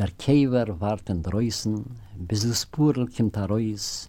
Der Käfer wart in Dreußen, bis das Purl kommt a Reus,